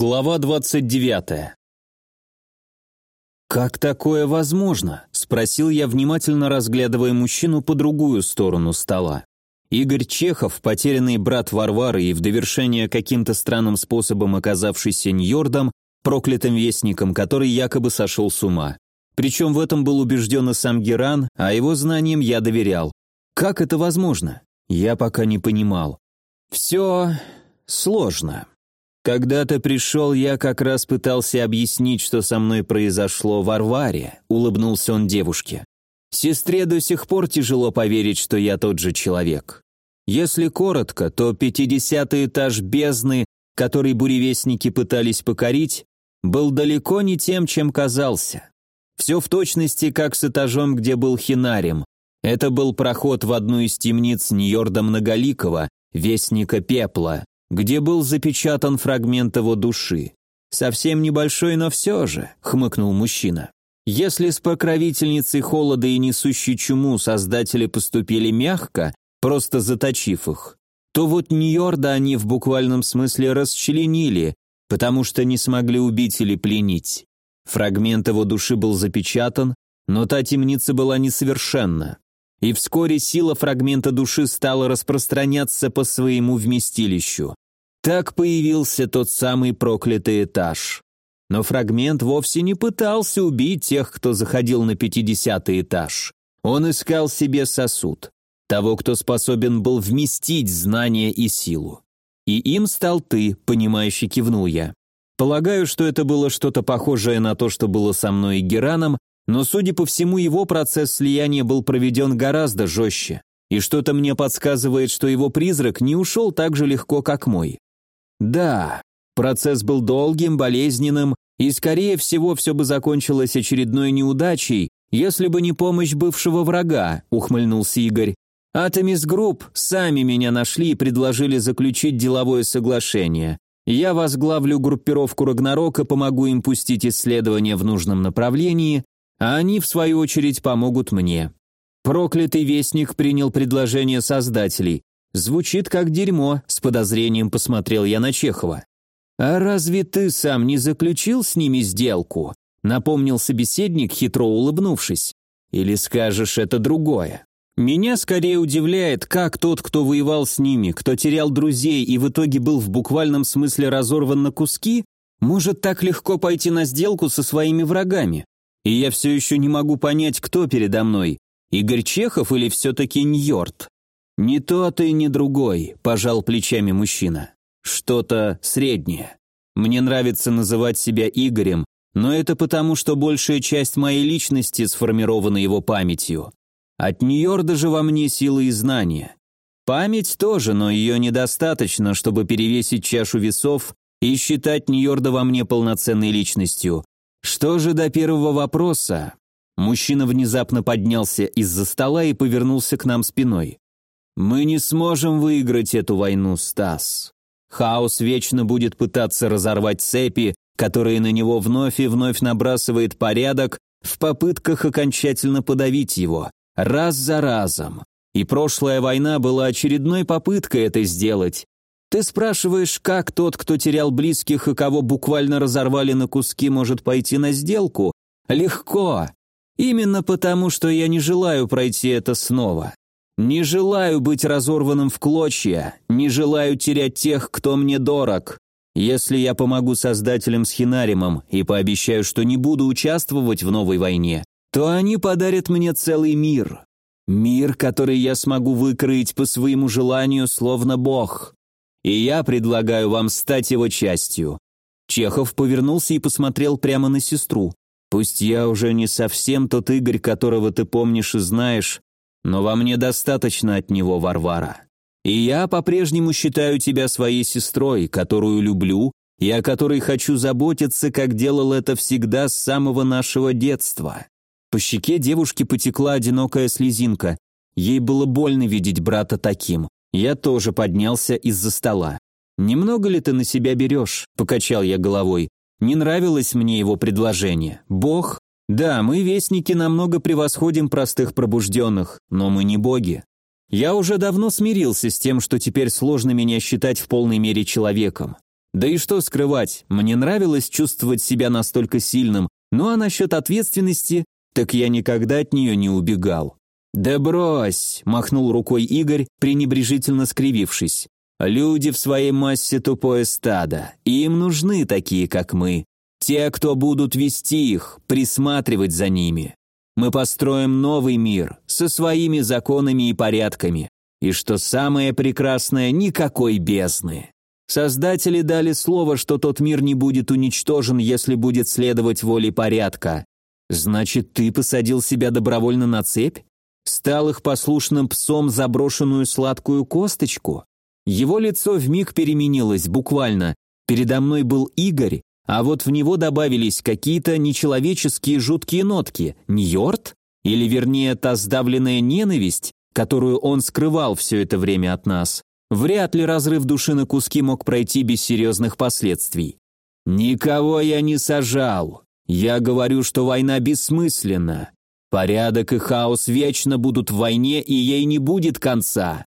Глава 29. «Как такое возможно?» – спросил я, внимательно разглядывая мужчину по другую сторону стола. Игорь Чехов, потерянный брат Варвары и в довершение каким-то странным способом оказавшийся Ньордом, проклятым вестником, который якобы сошел с ума. Причем в этом был убежден и сам Геран, а его знаниям я доверял. Как это возможно? Я пока не понимал. Все сложно. «Когда-то пришел, я как раз пытался объяснить, что со мной произошло в Варваре», — улыбнулся он девушке. «Сестре до сих пор тяжело поверить, что я тот же человек. Если коротко, то пятидесятый этаж бездны, который буревестники пытались покорить, был далеко не тем, чем казался. Все в точности, как с этажом, где был Хинарем. Это был проход в одну из темниц Ньорда Многоликого, Вестника Пепла, где был запечатан фрагмент его души. «Совсем небольшой, но все же», — хмыкнул мужчина. «Если с покровительницей холода и несущей чуму создатели поступили мягко, просто заточив их, то вот Ньорда они в буквальном смысле расчленили, потому что не смогли убить или пленить. Фрагмент его души был запечатан, но та темница была несовершенна и вскоре сила фрагмента души стала распространяться по своему вместилищу. Так появился тот самый проклятый этаж. Но фрагмент вовсе не пытался убить тех, кто заходил на пятидесятый этаж. Он искал себе сосуд, того, кто способен был вместить знания и силу. И им стал ты, понимающе кивнул я. Полагаю, что это было что-то похожее на то, что было со мной и Гераном, но, судя по всему, его процесс слияния был проведен гораздо жестче, и что-то мне подсказывает, что его призрак не ушел так же легко, как мой. Да, процесс был долгим, болезненным, и, скорее всего, все бы закончилось очередной неудачей, если бы не помощь бывшего врага, ухмыльнулся Игорь. Атомис Групп сами меня нашли и предложили заключить деловое соглашение. Я возглавлю группировку Рагнарок и помогу им пустить исследования в нужном направлении, а они, в свою очередь, помогут мне. Проклятый вестник принял предложение создателей. Звучит как дерьмо, с подозрением посмотрел я на Чехова. А разве ты сам не заключил с ними сделку? Напомнил собеседник, хитро улыбнувшись. Или скажешь это другое? Меня скорее удивляет, как тот, кто воевал с ними, кто терял друзей и в итоге был в буквальном смысле разорван на куски, может так легко пойти на сделку со своими врагами. И я все еще не могу понять, кто передо мной, Игорь Чехов или все-таки Ньорд. «Не тот и не другой», – пожал плечами мужчина. «Что-то среднее. Мне нравится называть себя Игорем, но это потому, что большая часть моей личности сформирована его памятью. От Ньорда же во мне силы и знания. Память тоже, но ее недостаточно, чтобы перевесить чашу весов и считать Ньорда во мне полноценной личностью. Что же до первого вопроса? Мужчина внезапно поднялся из-за стола и повернулся к нам спиной. Мы не сможем выиграть эту войну, Стас. Хаос вечно будет пытаться разорвать цепи, которые на него вновь и вновь набрасывает порядок в попытках окончательно подавить его, раз за разом. И прошлая война была очередной попыткой это сделать, ты спрашиваешь, как тот, кто терял близких и кого буквально разорвали на куски, может пойти на сделку? Легко. Именно потому, что я не желаю пройти это снова. Не желаю быть разорванным в клочья, не желаю терять тех, кто мне дорог. Если я помогу создателям с Хинаримом и пообещаю, что не буду участвовать в новой войне, то они подарят мне целый мир. Мир, который я смогу выкроить по своему желанию, словно бог и я предлагаю вам стать его частью». Чехов повернулся и посмотрел прямо на сестру. «Пусть я уже не совсем тот Игорь, которого ты помнишь и знаешь, но во мне достаточно от него, Варвара. И я по-прежнему считаю тебя своей сестрой, которую люблю и о которой хочу заботиться, как делал это всегда с самого нашего детства». По щеке девушки потекла одинокая слезинка. Ей было больно видеть брата таким. Я тоже поднялся из-за стола. «Немного ли ты на себя берешь?» – покачал я головой. Не нравилось мне его предложение. «Бог? Да, мы, вестники, намного превосходим простых пробужденных, но мы не боги. Я уже давно смирился с тем, что теперь сложно меня считать в полной мере человеком. Да и что скрывать, мне нравилось чувствовать себя настолько сильным, ну а насчет ответственности, так я никогда от нее не убегал. «Да брось!» – махнул рукой Игорь, пренебрежительно скривившись. «Люди в своей массе тупое стадо, им нужны такие, как мы. Те, кто будут вести их, присматривать за ними. Мы построим новый мир со своими законами и порядками. И что самое прекрасное, никакой бездны. Создатели дали слово, что тот мир не будет уничтожен, если будет следовать воле порядка. Значит, ты посадил себя добровольно на цепь? Стал их послушным псом заброшенную сладкую косточку? Его лицо вмиг переменилось, буквально. Передо мной был Игорь, а вот в него добавились какие-то нечеловеческие жуткие нотки. Ньорд? Или вернее, та сдавленная ненависть, которую он скрывал все это время от нас. Вряд ли разрыв души на куски мог пройти без серьезных последствий. «Никого я не сажал. Я говорю, что война бессмысленна. Порядок и хаос вечно будут в войне, и ей не будет конца.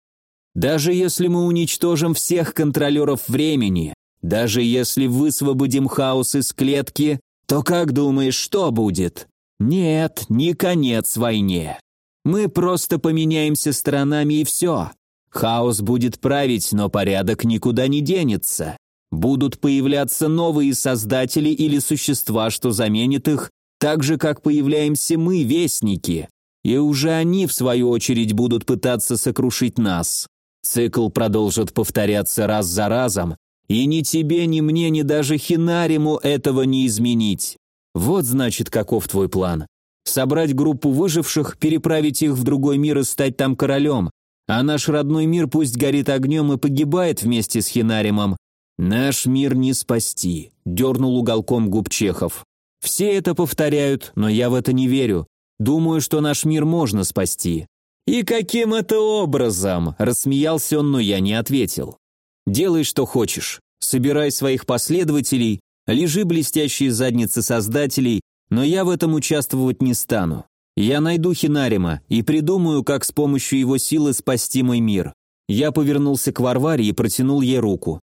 Даже если мы уничтожим всех контролеров времени, даже если высвободим хаос из клетки, то как думаешь, что будет? Нет, не конец войне. Мы просто поменяемся сторонами и все. Хаос будет править, но порядок никуда не денется. Будут появляться новые создатели или существа, что заменят их, так же, как появляемся мы, вестники. И уже они, в свою очередь, будут пытаться сокрушить нас. Цикл продолжит повторяться раз за разом, и ни тебе, ни мне, ни даже Хинариму этого не изменить. Вот значит, каков твой план. Собрать группу выживших, переправить их в другой мир и стать там королем. А наш родной мир пусть горит огнем и погибает вместе с Хинаримом. Наш мир не спасти, дернул уголком губ Чехов. Все это повторяют, но я в это не верю. Думаю, что наш мир можно спасти. И каким это образом? Рассмеялся он, но я не ответил. Делай, что хочешь. Собирай своих последователей, лежи блестящие задницы создателей, но я в этом участвовать не стану. Я найду Хинарима и придумаю, как с помощью его силы спасти мой мир. Я повернулся к Варваре и протянул ей руку.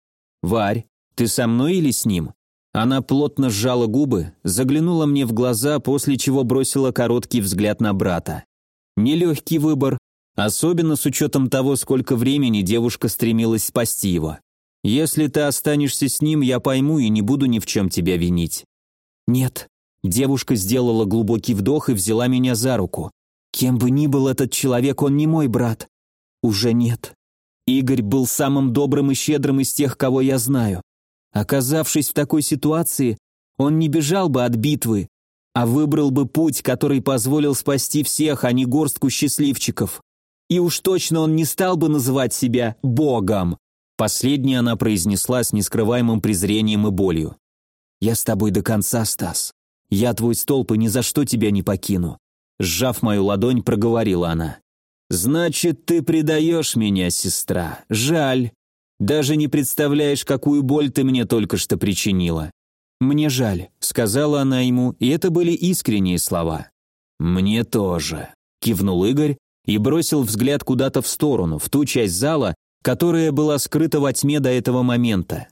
«Варь, ты со мной или с ним?» Она плотно сжала губы, заглянула мне в глаза, после чего бросила короткий взгляд на брата. Нелегкий выбор, Особенно с учетом того, сколько времени девушка стремилась спасти его. Если ты останешься с ним, я пойму и не буду ни в чем тебя винить». «Нет». Девушка сделала глубокий вдох и взяла меня за руку. «Кем бы ни был этот человек, он не мой брат». «Уже нет». Игорь был самым добрым и щедрым из тех, кого я знаю. Оказавшись в такой ситуации, он не бежал бы от битвы, а выбрал бы путь, который позволил спасти всех, а не горстку счастливчиков. И уж точно он не стал бы называть себя Богом. Последнее она произнесла с нескрываемым презрением и болью. «Я с тобой до конца, Стас. Я твой столб и ни за что тебя не покину». Сжав мою ладонь, проговорила она. «Значит, ты предаешь меня, сестра. Жаль. Даже не представляешь, какую боль ты мне только что причинила». «Мне жаль», — сказала она ему, и это были искренние слова. «Мне тоже», — кивнул Игорь и бросил взгляд куда-то в сторону, в ту часть зала, которая была скрыта во тьме до этого момента.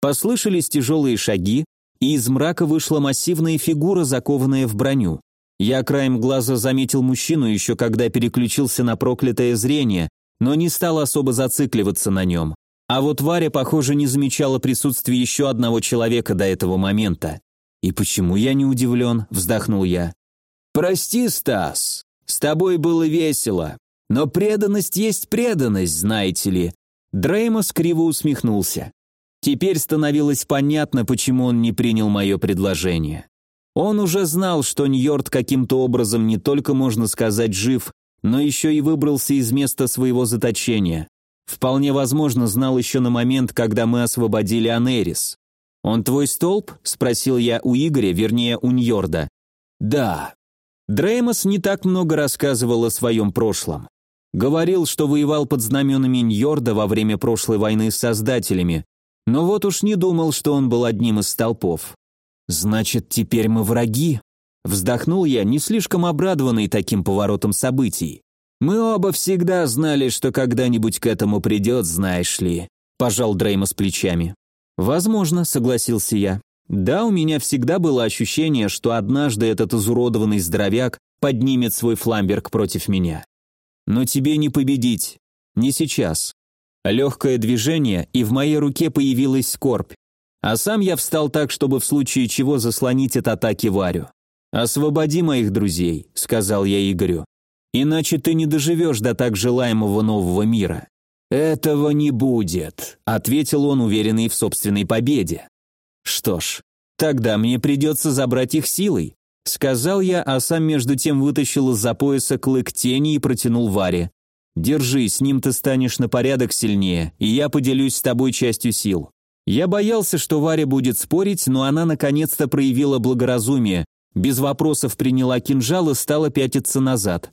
Послышались тяжелые шаги, и из мрака вышла массивная фигура, закованная в броню. Я краем глаза заметил мужчину еще когда переключился на проклятое зрение, но не стал особо зацикливаться на нем. А вот Варя, похоже, не замечала присутствия еще одного человека до этого момента. «И почему я не удивлен?» – вздохнул я. «Прости, Стас, с тобой было весело. Но преданность есть преданность, знаете ли». Дреймос криво усмехнулся. Теперь становилось понятно, почему он не принял мое предложение. Он уже знал, что Ньорд каким-то образом не только, можно сказать, жив, но еще и выбрался из места своего заточения. Вполне возможно, знал еще на момент, когда мы освободили Анерис. «Он твой столб?» – спросил я у Игоря, вернее, у Ньорда. «Да», Дреймос не так много рассказывал о своем прошлом. Говорил, что воевал под знаменами Ньорда во время прошлой войны с Создателями, но вот уж не думал, что он был одним из столпов. «Значит, теперь мы враги?» Вздохнул я, не слишком обрадованный таким поворотом событий. «Мы оба всегда знали, что когда-нибудь к этому придет, знаешь ли», – пожал Дреймос плечами. «Возможно», — согласился я. «Да, у меня всегда было ощущение, что однажды этот изуродованный здоровяк поднимет свой фламберг против меня. Но тебе не победить. Не сейчас». Легкое движение, и в моей руке появилась скорбь. А сам я встал так, чтобы в случае чего заслонить от атаки Варю. «Освободи моих друзей», — сказал я Игорю. «Иначе ты не доживешь до так желаемого нового мира». «Этого не будет», — ответил он, уверенный в собственной победе. «Что ж, тогда мне придется забрать их силой», — сказал я, а сам между тем вытащил из-за пояса клык тени и протянул Варе. «Держи, с ним ты станешь на порядок сильнее, и я поделюсь с тобой частью сил». Я боялся, что Варя будет спорить, но она наконец-то проявила благоразумие, без вопросов приняла кинжал и стала пятиться назад.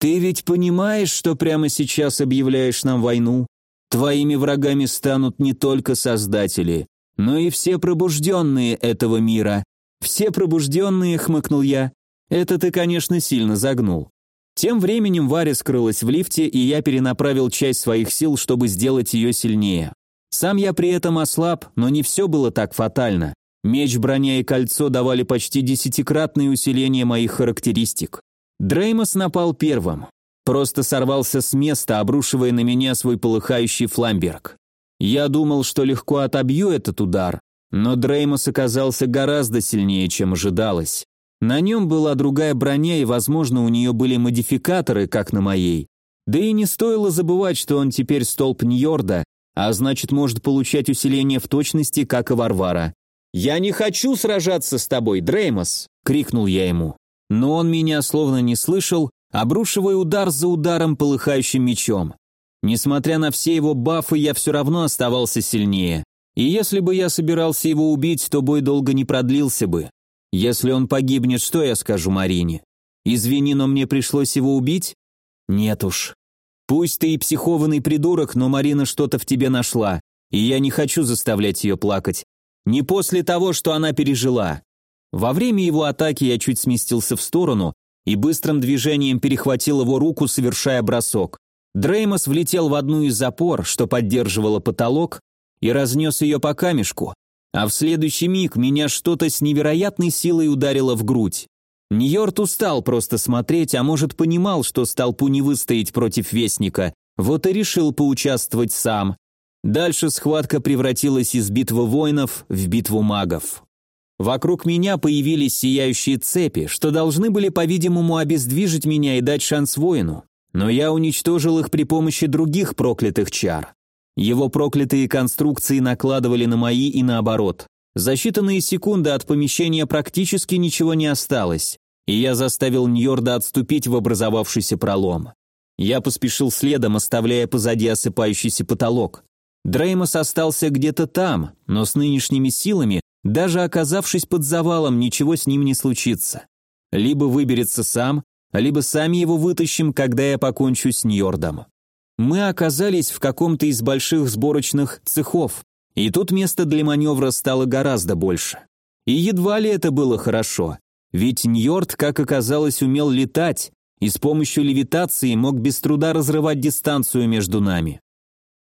«Ты ведь понимаешь, что прямо сейчас объявляешь нам войну? Твоими врагами станут не только создатели, но и все пробужденные этого мира». «Все пробужденные», — хмыкнул я. «Это ты, конечно, сильно загнул». Тем временем Варя скрылась в лифте, и я перенаправил часть своих сил, чтобы сделать ее сильнее. Сам я при этом ослаб, но не все было так фатально. Меч, броня и кольцо давали почти десятикратное усиление моих характеристик. Дреймос напал первым. Просто сорвался с места, обрушивая на меня свой полыхающий фламберг. Я думал, что легко отобью этот удар, но Дреймос оказался гораздо сильнее, чем ожидалось. На нем была другая броня, и, возможно, у нее были модификаторы, как на моей. Да и не стоило забывать, что он теперь столб Ньорда, а значит, может получать усиление в точности, как и Варвара. «Я не хочу сражаться с тобой, Дреймос!» — крикнул я ему. Но он меня словно не слышал, обрушивая удар за ударом полыхающим мечом. Несмотря на все его бафы, я все равно оставался сильнее. И если бы я собирался его убить, то бой долго не продлился бы. Если он погибнет, что я скажу Марине? Извини, но мне пришлось его убить? Нет уж. Пусть ты и психованный придурок, но Марина что-то в тебе нашла, и я не хочу заставлять ее плакать. Не после того, что она пережила. Во время его атаки я чуть сместился в сторону и быстрым движением перехватил его руку, совершая бросок. Дреймос влетел в одну из запор, что поддерживала потолок, и разнес ее по камешку, а в следующий миг меня что-то с невероятной силой ударило в грудь. Ньорт устал просто смотреть, а может понимал, что столпу не выстоять против Вестника, вот и решил поучаствовать сам. Дальше схватка превратилась из битвы воинов в битву магов. Вокруг меня появились сияющие цепи, что должны были, по-видимому, обездвижить меня и дать шанс воину. Но я уничтожил их при помощи других проклятых чар. Его проклятые конструкции накладывали на мои и наоборот. За считанные секунды от помещения практически ничего не осталось, и я заставил Ньорда отступить в образовавшийся пролом. Я поспешил следом, оставляя позади осыпающийся потолок. Дреймос остался где-то там, но с нынешними силами даже оказавшись под завалом, ничего с ним не случится. Либо выберется сам, либо сами его вытащим, когда я покончу с Ньордом. Мы оказались в каком-то из больших сборочных цехов, и тут места для маневра стало гораздо больше. И едва ли это было хорошо, ведь Ньорд, как оказалось, умел летать, и с помощью левитации мог без труда разрывать дистанцию между нами.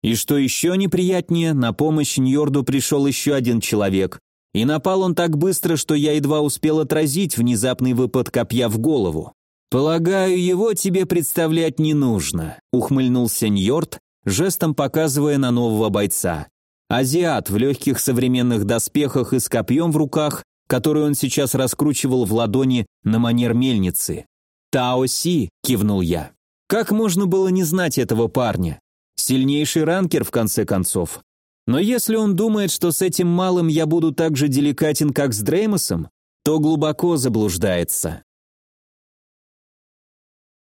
И что еще неприятнее, на помощь Ньорду пришел еще один человек, и напал он так быстро, что я едва успел отразить внезапный выпад копья в голову. «Полагаю, его тебе представлять не нужно», — ухмыльнулся Ньорд, жестом показывая на нового бойца. Азиат в легких современных доспехах и с копьем в руках, который он сейчас раскручивал в ладони на манер мельницы. «Тао Си», — кивнул я. Как можно было не знать этого парня? Сильнейший ранкер, в конце концов. Но если он думает, что с этим малым я буду так же деликатен, как с Дреймосом, то глубоко заблуждается.